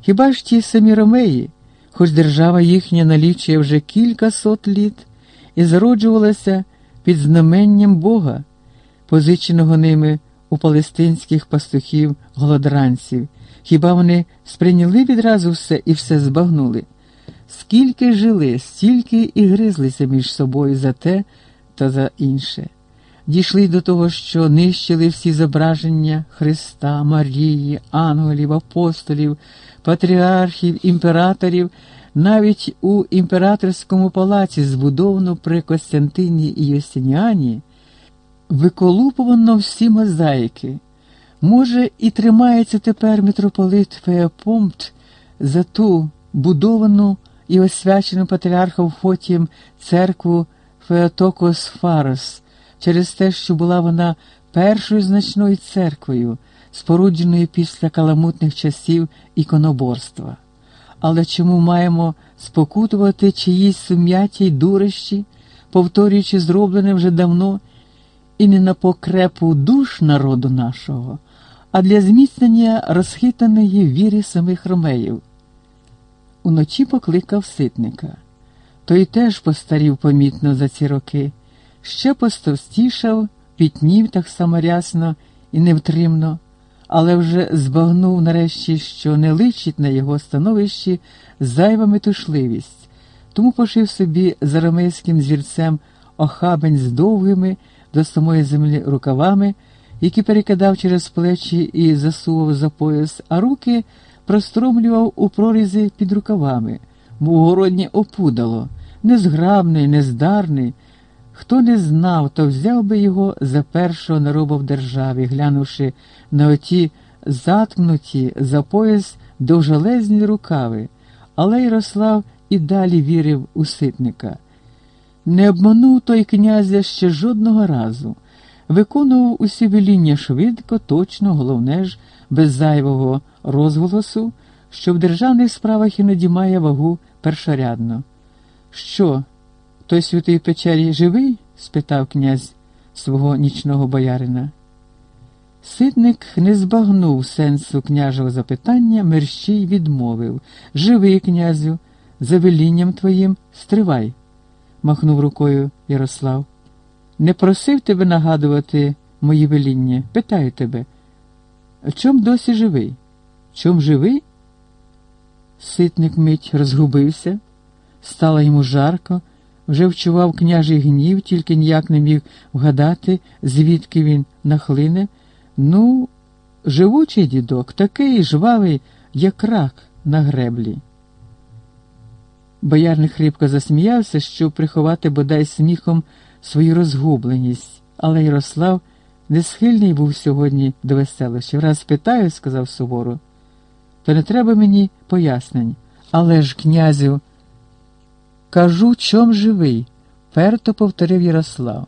Хіба ж ті самі ромеї, хоч держава їхня налічує вже кілька сот літ і зароджувалася під знаменням Бога, позиченого ними у палестинських пастухів голодранців, Хіба вони сприйняли відразу все і все збагнули? Скільки жили, стільки і гризлися між собою за те, та за інше. Дійшли до того, що нищили всі зображення Христа, Марії, ангелів, апостолів, патріархів, імператорів, навіть у імператорському палаці, збудовано при Костянтині і Йостініані, виколупувано всі мозаїки. Може, і тримається тепер митрополит Феопомпт за ту будовану і освячену патріархом Фотієм церкву Феотокос Фарос, через те, що була вона першою значною церквою, спорудженою після каламутних часів іконоборства. Але чому маємо спокутувати чиїсь сум'яті й дурощі, повторюючи зроблене вже давно, і не на покрепу душ народу нашого, а для зміцнення розхитаної віри самих ромеїв? Уночі покликав ситника. Той теж постарів помітно за ці роки, ще постовстішав, пітнів так само рясно і невтримно, але вже збагнув нарешті, що не личить на його становищі зайва метушливість, тому пошив собі за ромейським звірцем охабень з довгими до самої землі рукавами, які перекидав через плечі і засував за пояс, а руки простромлював у прорізи під рукавами, мов городнє опудало, незграбний, нездарний. Хто не знав, то взяв би його за першого нароба в державі, глянувши на оті заткнуті за пояс довжелезні рукави, але Ярослав і далі вірив у ситника. Не обманув той князя ще жодного разу, виконував усі веління швидко, точно, головне ж, без зайвого розголосу, що в державних справах іноді має вагу першорядно. Що, той святий печері живий? спитав князь свого нічного боярина. Ситник не збагнув сенсу княжого запитання, мерщій відмовив Живий, князю, за велінням твоїм стривай, махнув рукою Ярослав. Не просив тебе нагадувати мої веління. Питаю тебе, чом досі живий? Чом живий? Ситник мить розгубився, стало йому жарко, вже вчував княжий гнів, тільки ніяк не міг вгадати, звідки він нахлине. Ну, живучий дідок, такий жвавий, як рак на греблі. Боярник хрипко засміявся, щоб приховати бодай сміхом свою розгубленість, але Ярослав не схильний був сьогодні до веселощів. Раз питаю, сказав суворо, то не треба мені пояснень. Але ж, князю, кажу, чом живий, перто повторив Ярослав.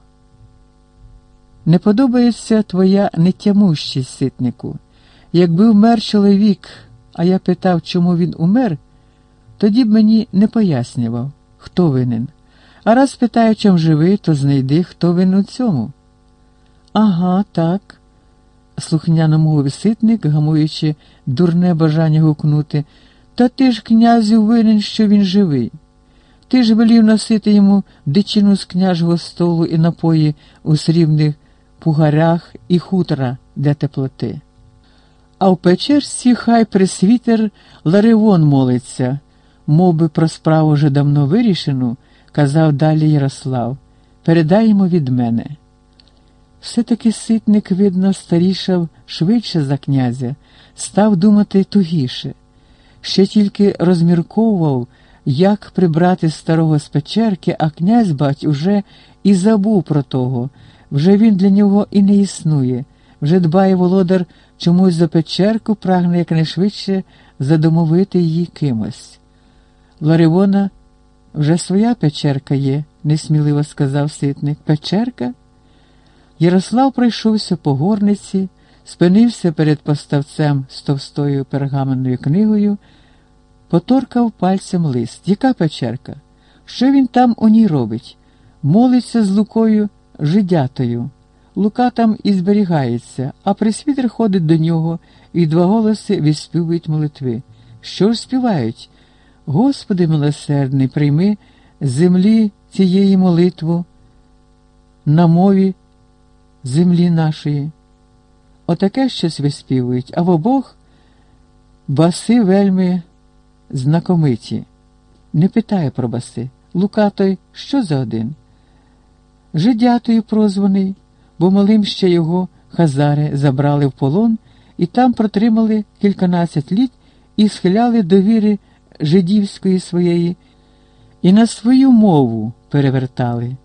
Не подобається твоя нетямущість, ситнику. Якби вмер чоловік, а я питав, чому він умер, тоді б мені не пояснював, хто винен. А раз питаю, чом живий, то знайди, хто винен у цьому. Ага, так, слухняно мовив ситник, гамуючи дурне бажання гукнути. Та ти ж, князю, винен, що він живий. Ти ж велів носити йому дичину з княжого столу і напої у срібних пугарях і хутора для теплоти. А в печерці хай присвітер Ларивон молиться, мов би про справу вже давно вирішену, казав далі Ярослав. Передай від мене. Все-таки ситник, видно, старішав швидше за князя, став думати тугіше. Ще тільки розмірковував, як прибрати старого з печерки, а князь бать уже і забув про того. Вже він для нього і не існує. Вже дбає володар чомусь за печерку, прагне якнайшвидше задомовити її кимось. Ларивона вже своя печерка є, несміливо сказав ситник. Печерка? Ярослав пройшовся по горниці, спинився перед поставцем з товстою пергаменною книгою, поторкав пальцем лист. Яка печерка? Що він там у ній робить? Молиться з Лукою жидятою. Лука там і зберігається, а присвітер ходить до нього, і два голоси відспівують молитви. Що ж співають? Господи милосердний, прийми землі цієї молитву на мові землі нашої. Отаке щось виспівують, а в баси вельми знакомиті. Не питає про баси. Лука той що за один? жидятою прозваний, бо малим ще його хазари забрали в полон і там протримали кільканадцять літ і схиляли до віри жидівської своєї, і на свою мову перевертали.